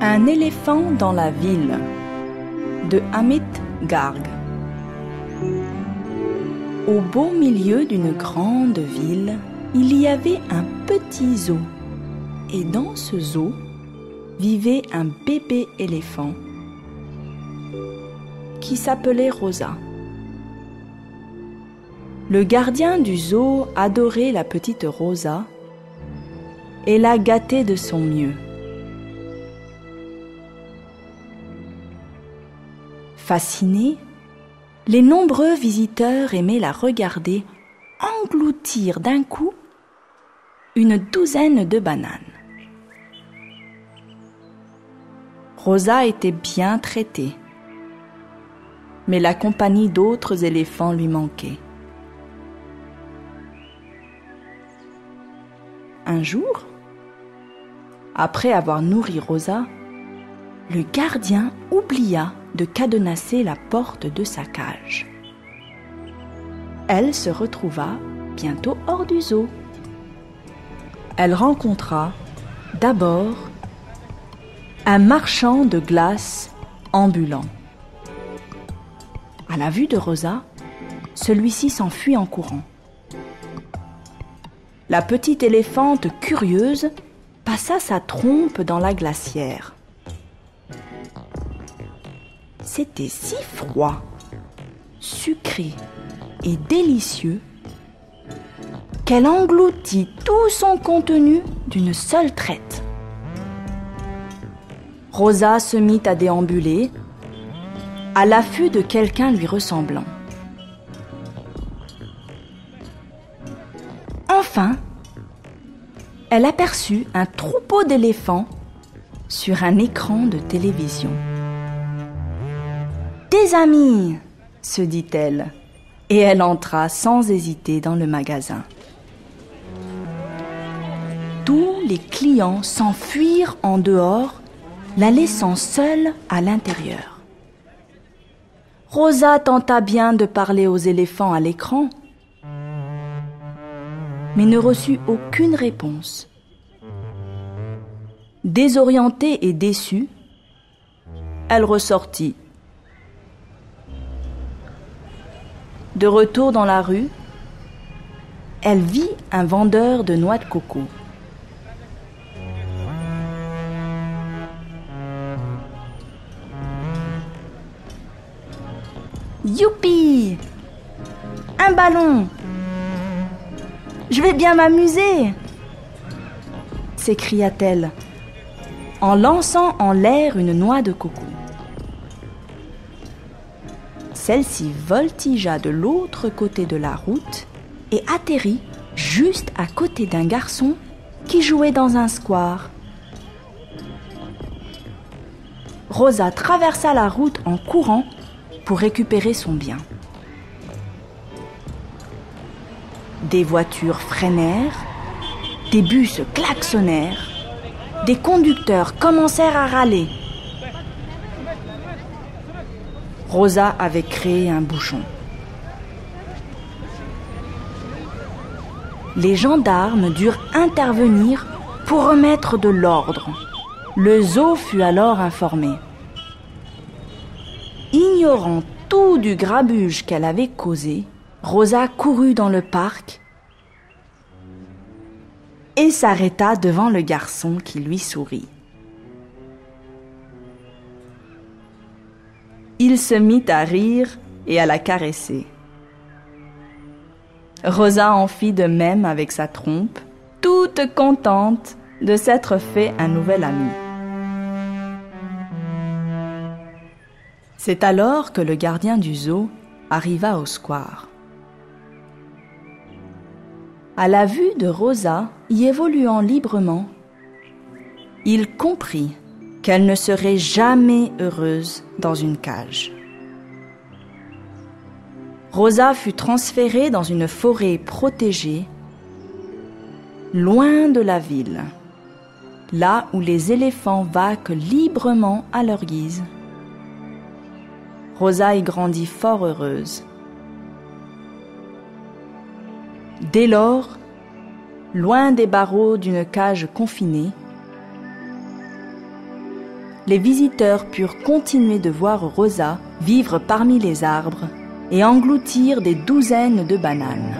Un éléphant dans la ville de Amit Garg. Au beau milieu d'une grande ville, il y avait un petit zoo. Et dans ce zoo vivait un bébé éléphant qui s'appelait Rosa. Le gardien du zoo adorait la petite Rosa et la gâtait de son mieux. Fascinés, les nombreux visiteurs aimaient la regarder engloutir d'un coup une douzaine de bananes. Rosa était bien traitée, mais la compagnie d'autres éléphants lui manquait. Un jour, après avoir nourri Rosa, le gardien oublia de cadenasser la porte de sa cage. Elle se retrouva bientôt hors du zoo. Elle rencontra d'abord un marchand de glace ambulant. À la vue de Rosa, celui-ci s'enfuit en courant. La petite éléphante curieuse passa sa trompe dans la glacière. C'était si froid, sucré et délicieux qu'elle engloutit tout son contenu d'une seule traite. Rosa se mit à déambuler à l'affût de quelqu'un lui ressemblant. Enfin, elle aperçut un troupeau d'éléphants sur un écran de télévision. Des amis, se dit-elle, et elle entra sans hésiter dans le magasin. Tous les clients s'enfuirent en dehors, la laissant seule à l'intérieur. Rosa tenta bien de parler aux éléphants à l'écran, mais ne reçut aucune réponse. Désorientée et déçue, elle ressortit. De retour dans la rue, elle vit un vendeur de noix de coco. Youpi Un ballon Je vais bien m'amuser s'écria-t-elle en lançant en l'air une noix de coco. Celle-ci voltigea de l'autre côté de la route et atterrit juste à côté d'un garçon qui jouait dans un square. Rosa traversa la route en courant pour récupérer son bien. Des voitures freinèrent, des bus klaxonnèrent, des conducteurs commencèrent à râler. Rosa avait créé un bouchon. Les gendarmes durent intervenir pour remettre de l'ordre. Le zoo fut alors informé. Ignorant tout du grabuge qu'elle avait causé, Rosa courut dans le parc et s'arrêta devant le garçon qui lui sourit. Il se mit à rire et à la caresser. Rosa en fit de même avec sa trompe, toute contente de s'être fait un nouvel ami. C'est alors que le gardien du zoo arriva au square. À la vue de Rosa y évoluant librement, il comprit qu'elle ne serait jamais heureuse dans une cage. Rosa fut transférée dans une forêt protégée, loin de la ville, là où les éléphants vaquent librement à leur guise. Rosa y grandit fort heureuse. Dès lors, loin des barreaux d'une cage confinée, les visiteurs purent continuer de voir Rosa vivre parmi les arbres et engloutir des douzaines de bananes.